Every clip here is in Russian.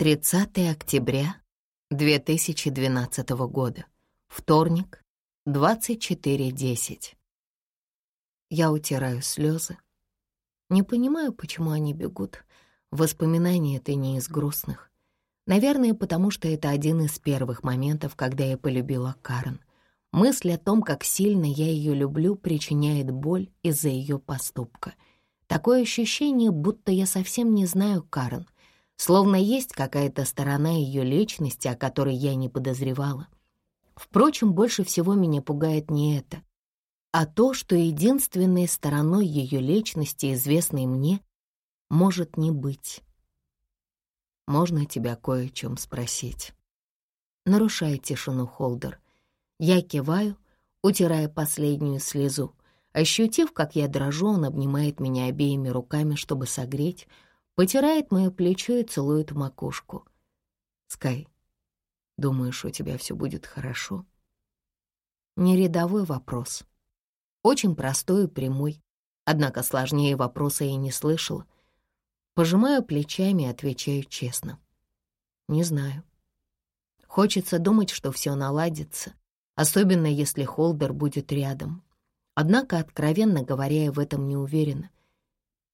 30 октября 2012 года. Вторник, 24.10. Я утираю слезы. Не понимаю, почему они бегут. Воспоминания — это не из грустных. Наверное, потому что это один из первых моментов, когда я полюбила Карен. Мысль о том, как сильно я ее люблю, причиняет боль из-за ее поступка. Такое ощущение, будто я совсем не знаю Карен, словно есть какая-то сторона ее личности, о которой я не подозревала. Впрочем, больше всего меня пугает не это, а то, что единственной стороной ее личности, известной мне, может не быть. Можно тебя кое о чем спросить? Нарушая тишину Холдер. Я киваю, утирая последнюю слезу. Ощутив, как я дрожу, он обнимает меня обеими руками, чтобы согреть, потирает мое плечо и целует макушку. «Скай, думаешь, у тебя все будет хорошо?» Не вопрос. Очень простой и прямой. Однако сложнее вопроса я не слышала. Пожимаю плечами и отвечаю честно. Не знаю. Хочется думать, что все наладится, особенно если Холдер будет рядом. Однако, откровенно говоря, я в этом не уверена.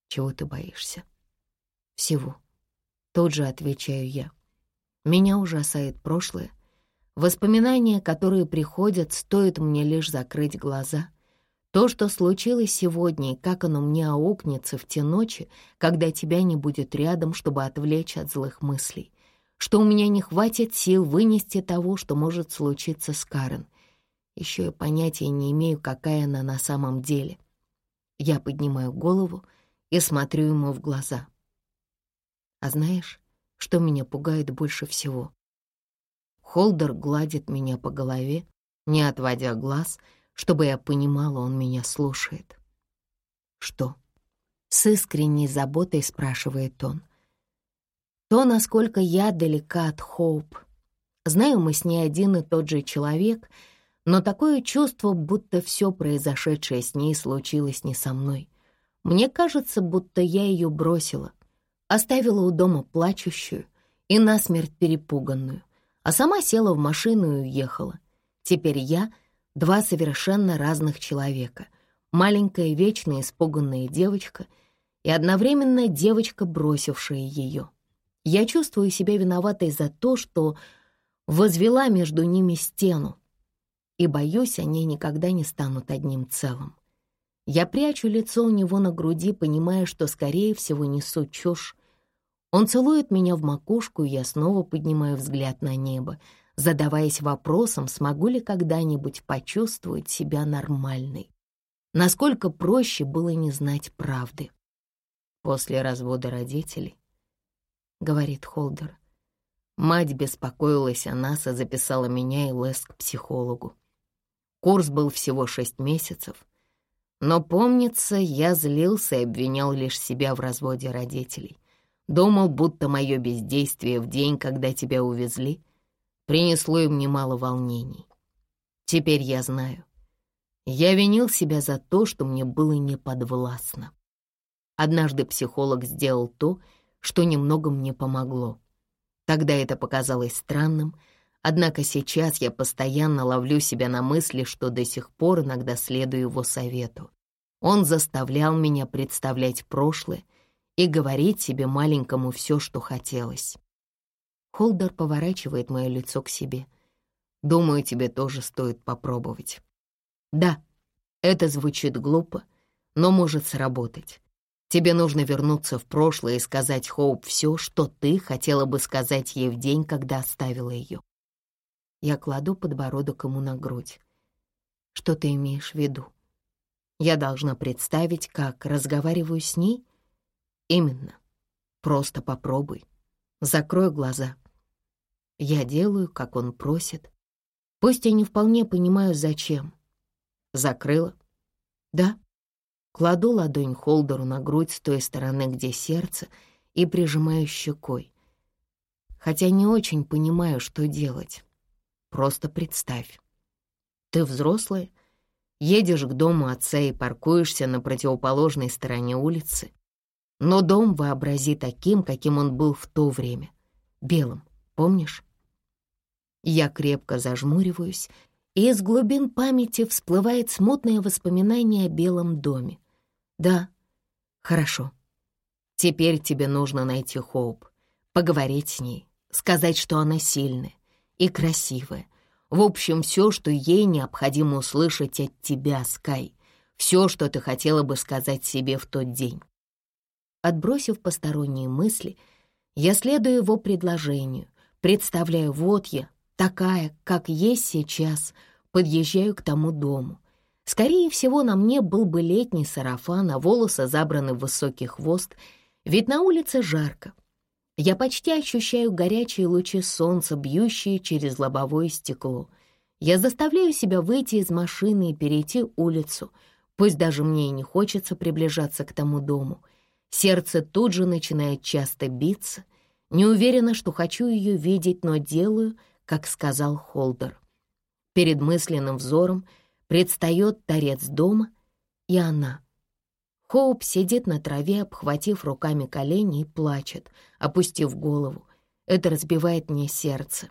Чего ты боишься? Всего. Тут же отвечаю я. Меня ужасает прошлое. Воспоминания, которые приходят, стоит мне лишь закрыть глаза — то, что случилось сегодня и как оно мне аукнется в те ночи, когда тебя не будет рядом, чтобы отвлечь от злых мыслей. Что у меня не хватит сил вынести того, что может случиться с Карен. Еще я понятия не имею, какая она на самом деле. Я поднимаю голову и смотрю ему в глаза. А знаешь, что меня пугает больше всего? Холдер гладит меня по голове, не отводя глаз — чтобы я понимала, он меня слушает. «Что?» — с искренней заботой спрашивает он. «То, насколько я далека от Хоуп. Знаю, мы с ней один и тот же человек, но такое чувство, будто все произошедшее с ней случилось не со мной. Мне кажется, будто я ее бросила, оставила у дома плачущую и насмерть перепуганную, а сама села в машину и уехала. Теперь я — Два совершенно разных человека. Маленькая, вечно испуганная девочка и одновременно девочка, бросившая ее. Я чувствую себя виноватой за то, что возвела между ними стену, и боюсь, они никогда не станут одним целым. Я прячу лицо у него на груди, понимая, что, скорее всего, несу чушь. Он целует меня в макушку, и я снова поднимаю взгляд на небо, задаваясь вопросом, смогу ли когда-нибудь почувствовать себя нормальной. Насколько проще было не знать правды. После развода родителей, — говорит Холдер, мать беспокоилась о нас и записала меня и Лес к психологу. Курс был всего шесть месяцев, но, помнится, я злился и обвинял лишь себя в разводе родителей. Думал, будто мое бездействие в день, когда тебя увезли, принесло им немало волнений. Теперь я знаю. Я винил себя за то, что мне было неподвластно. Однажды психолог сделал то, что немного мне помогло. Тогда это показалось странным, однако сейчас я постоянно ловлю себя на мысли, что до сих пор иногда следую его совету. Он заставлял меня представлять прошлое и говорить себе маленькому все, что хотелось. Холдер поворачивает мое лицо к себе. Думаю, тебе тоже стоит попробовать. Да, это звучит глупо, но может сработать. Тебе нужно вернуться в прошлое и сказать Хоуп все, что ты хотела бы сказать ей в день, когда оставила ее. Я кладу подбородок ему на грудь. Что ты имеешь в виду? Я должна представить, как разговариваю с ней? Именно. Просто попробуй. Закрой глаза. Я делаю, как он просит. Пусть я не вполне понимаю, зачем. Закрыла? Да. Кладу ладонь Холдеру на грудь с той стороны, где сердце, и прижимаю щекой. Хотя не очень понимаю, что делать. Просто представь. Ты взрослая, едешь к дому отца и паркуешься на противоположной стороне улицы, но дом вообрази таким, каким он был в то время. белым, помнишь? Я крепко зажмуриваюсь, и из глубин памяти всплывает смутное воспоминание о белом доме. Да, хорошо. Теперь тебе нужно найти Хоуп, поговорить с ней, сказать, что она сильная и красивая. В общем, все, что ей необходимо услышать от тебя, Скай. Все, что ты хотела бы сказать себе в тот день. Отбросив посторонние мысли, я следую его предложению, представляю, вот я, такая, как есть сейчас, подъезжаю к тому дому. Скорее всего, на мне был бы летний сарафан, а волосы забраны в высокий хвост, ведь на улице жарко. Я почти ощущаю горячие лучи солнца, бьющие через лобовое стекло. Я заставляю себя выйти из машины и перейти улицу, пусть даже мне и не хочется приближаться к тому дому — Сердце тут же начинает часто биться. Не уверена, что хочу ее видеть, но делаю, как сказал Холдер. Перед мысленным взором предстает торец дома и она. Хоуп сидит на траве, обхватив руками колени и плачет, опустив голову. Это разбивает мне сердце.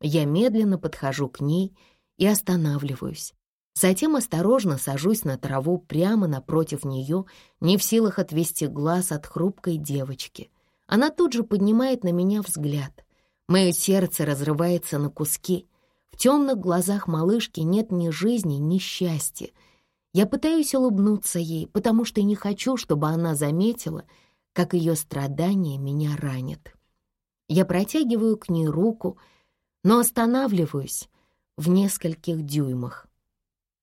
Я медленно подхожу к ней и останавливаюсь. Затем осторожно сажусь на траву прямо напротив нее, не в силах отвести глаз от хрупкой девочки. Она тут же поднимает на меня взгляд. Мое сердце разрывается на куски. В темных глазах малышки нет ни жизни, ни счастья. Я пытаюсь улыбнуться ей, потому что не хочу, чтобы она заметила, как ее страдания меня ранят. Я протягиваю к ней руку, но останавливаюсь в нескольких дюймах.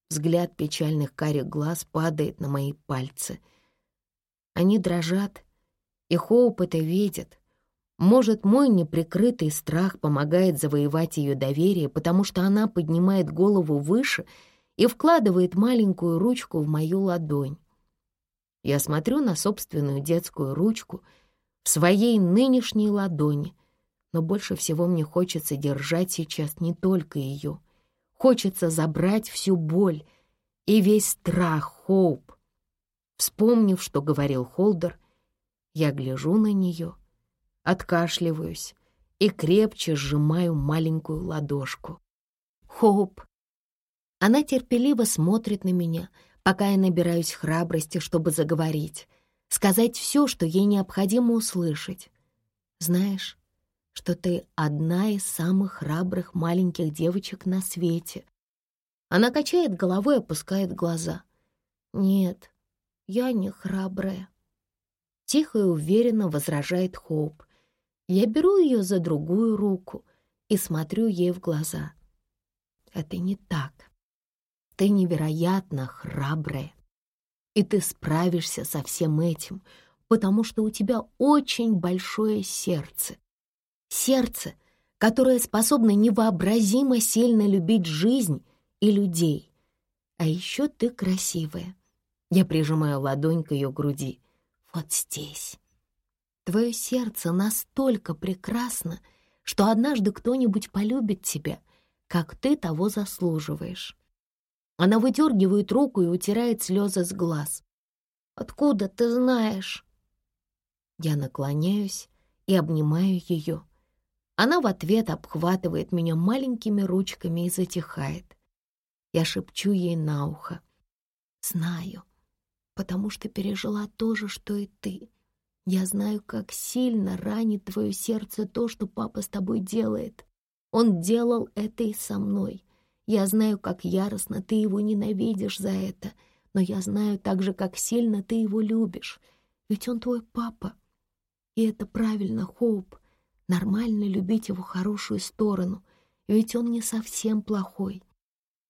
Взгляд печальных карих глаз падает на мои пальцы. Они дрожат, и Хоуп это видит. Может, мой неприкрытый страх помогает завоевать ее доверие, потому что она поднимает голову выше и вкладывает маленькую ручку в мою ладонь. Я смотрю на собственную детскую ручку в своей нынешней ладони, но больше всего мне хочется держать сейчас не только ее — Хочется забрать всю боль и весь страх Хоуп. Вспомнив, что говорил Холдер, я гляжу на нее, откашливаюсь и крепче сжимаю маленькую ладошку. Хоуп. Она терпеливо смотрит на меня, пока я набираюсь храбрости, чтобы заговорить, сказать все, что ей необходимо услышать. Знаешь, что ты одна из самых храбрых маленьких девочек на свете. Она качает головой опускает глаза. Нет, я не храбрая. Тихо и уверенно возражает Хоуп. Я беру ее за другую руку и смотрю ей в глаза. Это не так. Ты невероятно храбрая. И ты справишься со всем этим, потому что у тебя очень большое сердце. Сердце, которое способно невообразимо сильно любить жизнь и людей. А еще ты красивая. Я прижимаю ладонь к ее груди. Вот здесь. Твое сердце настолько прекрасно, что однажды кто-нибудь полюбит тебя, как ты того заслуживаешь. Она выдергивает руку и утирает слезы с глаз. «Откуда ты знаешь?» Я наклоняюсь и обнимаю ее. Она в ответ обхватывает меня маленькими ручками и затихает. Я шепчу ей на ухо. «Знаю, потому что пережила то же, что и ты. Я знаю, как сильно ранит твое сердце то, что папа с тобой делает. Он делал это и со мной. Я знаю, как яростно ты его ненавидишь за это, но я знаю также, как сильно ты его любишь. Ведь он твой папа. И это правильно, Хоуп. Нормально любить его хорошую сторону, ведь он не совсем плохой.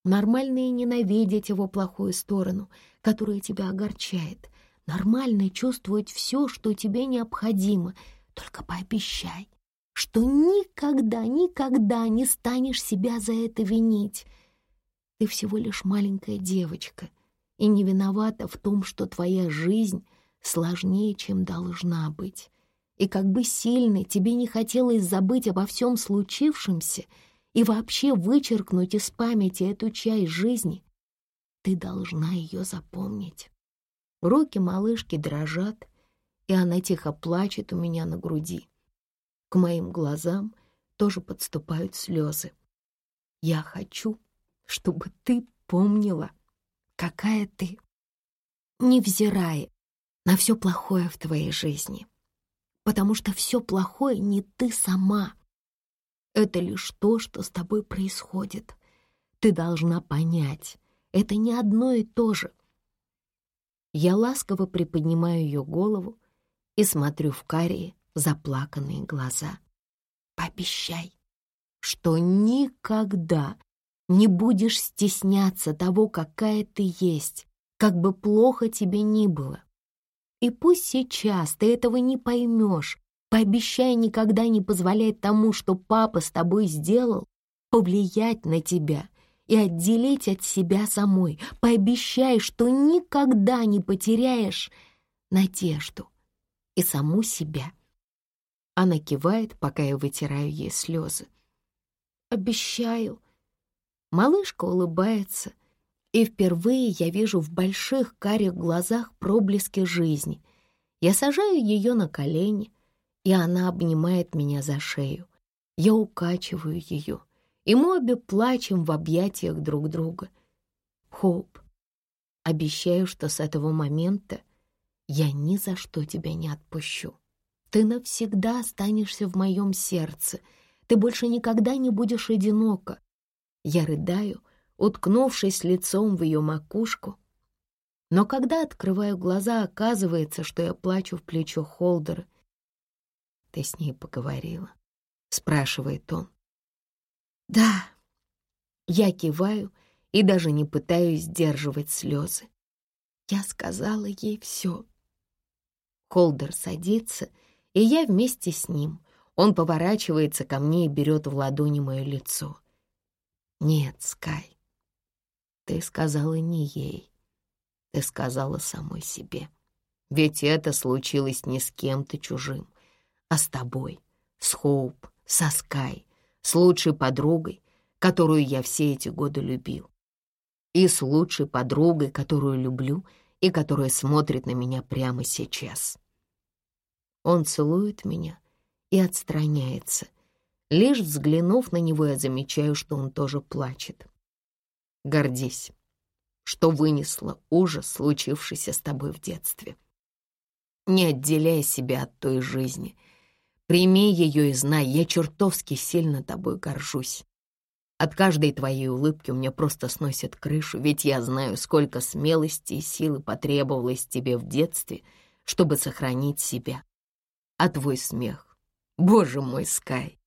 Нормально и ненавидеть его плохую сторону, которая тебя огорчает. Нормально чувствовать все, что тебе необходимо. Только пообещай, что никогда, никогда не станешь себя за это винить. Ты всего лишь маленькая девочка и не виновата в том, что твоя жизнь сложнее, чем должна быть и как бы сильно тебе не хотелось забыть обо всем случившемся и вообще вычеркнуть из памяти эту часть жизни, ты должна ее запомнить. Руки малышки дрожат, и она тихо плачет у меня на груди. К моим глазам тоже подступают слезы. Я хочу, чтобы ты помнила, какая ты, невзирая на все плохое в твоей жизни. Потому что все плохое не ты сама. Это лишь то, что с тобой происходит. Ты должна понять, это не одно и то же. Я ласково приподнимаю ее голову и смотрю в карие, заплаканные глаза. Пообещай, что никогда не будешь стесняться того, какая ты есть, как бы плохо тебе ни было. И пусть сейчас ты этого не поймешь, пообещай никогда не позволять тому, что папа с тобой сделал, повлиять на тебя и отделить от себя самой. Пообещай, что никогда не потеряешь надежду и саму себя. Она кивает, пока я вытираю ей слезы. «Обещаю». Малышка улыбается, и впервые я вижу в больших карих глазах проблески жизни. Я сажаю ее на колени, и она обнимает меня за шею. Я укачиваю ее, и мы обе плачем в объятиях друг друга. Хоуп, обещаю, что с этого момента я ни за что тебя не отпущу. Ты навсегда останешься в моем сердце. Ты больше никогда не будешь одинока. Я рыдаю, уткнувшись лицом в ее макушку. Но когда открываю глаза, оказывается, что я плачу в плечо Холдера. «Ты с ней поговорила?» — спрашивает он. «Да». Я киваю и даже не пытаюсь сдерживать слезы. Я сказала ей все. Холдер садится, и я вместе с ним. Он поворачивается ко мне и берет в ладони мое лицо. «Нет, Скай, ты сказала не ей, ты сказала самой себе. Ведь это случилось не с кем-то чужим, а с тобой, с Хоуп, со Скай, с лучшей подругой, которую я все эти годы любил. И с лучшей подругой, которую люблю и которая смотрит на меня прямо сейчас. Он целует меня и отстраняется. Лишь взглянув на него, я замечаю, что он тоже плачет. Гордись, что вынесла ужас, случившийся с тобой в детстве. Не отделяй себя от той жизни. Прими ее и знай, я чертовски сильно тобой горжусь. От каждой твоей улыбки у меня просто сносит крышу, ведь я знаю, сколько смелости и силы потребовалось тебе в детстве, чтобы сохранить себя. А твой смех, боже мой, Скай,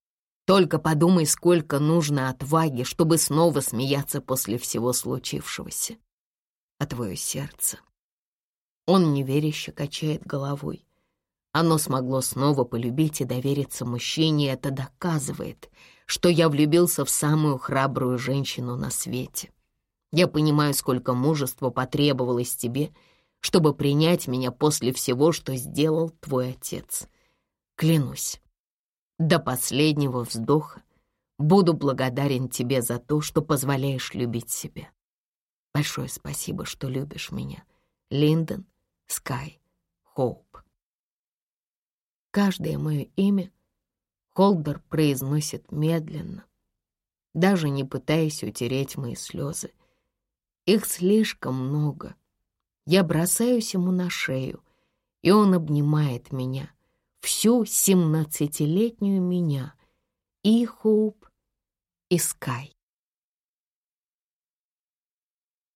только подумай, сколько нужно отваги, чтобы снова смеяться после всего случившегося. А твое сердце... Он неверяще качает головой. Оно смогло снова полюбить и довериться мужчине, и это доказывает, что я влюбился в самую храбрую женщину на свете. Я понимаю, сколько мужества потребовалось тебе, чтобы принять меня после всего, что сделал твой отец. Клянусь, до последнего вздоха буду благодарен тебе за то, что позволяешь любить себя. Большое спасибо, что любишь меня. Линдон, Скай, Хоуп. Каждое мое имя Холдер произносит медленно, даже не пытаясь утереть мои слезы. Их слишком много. Я бросаюсь ему на шею, и он обнимает меня, всю семнадцатилетнюю меня, и Хоуп, и Скай.